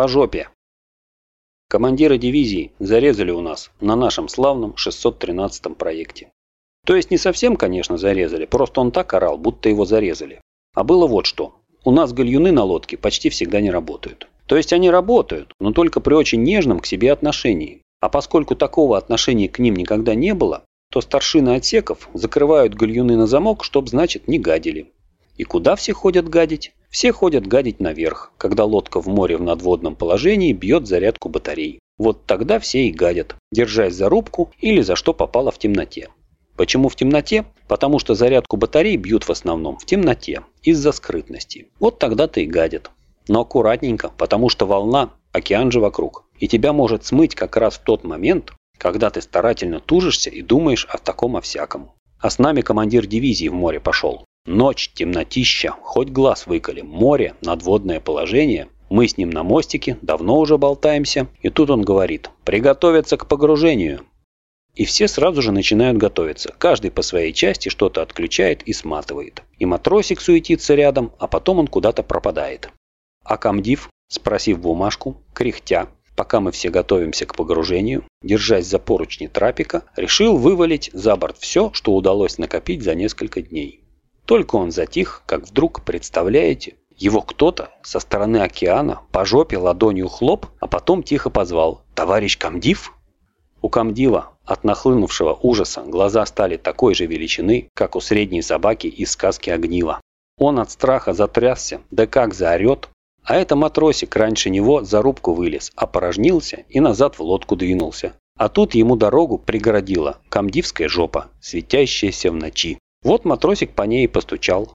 по жопе. Командира дивизии зарезали у нас на нашем славном 613 проекте. То есть не совсем, конечно, зарезали, просто он так орал, будто его зарезали. А было вот что. У нас гальюны на лодке почти всегда не работают. То есть они работают, но только при очень нежном к себе отношении. А поскольку такого отношения к ним никогда не было, то старшины отсеков закрывают гальюны на замок, чтоб, значит, не гадили. И куда все ходят гадить? Все ходят гадить наверх, когда лодка в море в надводном положении бьет зарядку батарей. Вот тогда все и гадят, держась за рубку или за что попало в темноте. Почему в темноте? Потому что зарядку батарей бьют в основном в темноте, из-за скрытности. Вот тогда-то и гадят. Но аккуратненько, потому что волна, океан же вокруг. И тебя может смыть как раз в тот момент, когда ты старательно тужишься и думаешь о таком о всяком. А с нами командир дивизии в море пошел. Ночь, темнотища, хоть глаз выколи, море, надводное положение. Мы с ним на мостике, давно уже болтаемся, и тут он говорит «Приготовиться к погружению». И все сразу же начинают готовиться. Каждый по своей части что-то отключает и сматывает. И матросик суетится рядом, а потом он куда-то пропадает. А комдив, спросив бумажку, кряхтя, пока мы все готовимся к погружению, держась за поручни трапика, решил вывалить за борт все, что удалось накопить за несколько дней. Только он затих, как вдруг, представляете, его кто-то со стороны океана по жопе ладонью хлоп, а потом тихо позвал «Товарищ комдив?» У комдива от нахлынувшего ужаса глаза стали такой же величины, как у средней собаки из сказки Огнива. Он от страха затрясся, да как заорет, а это матросик раньше него за рубку вылез, опорожнился и назад в лодку двинулся. А тут ему дорогу пригородила комдивская жопа, светящаяся в ночи. Вот матросик по ней и постучал.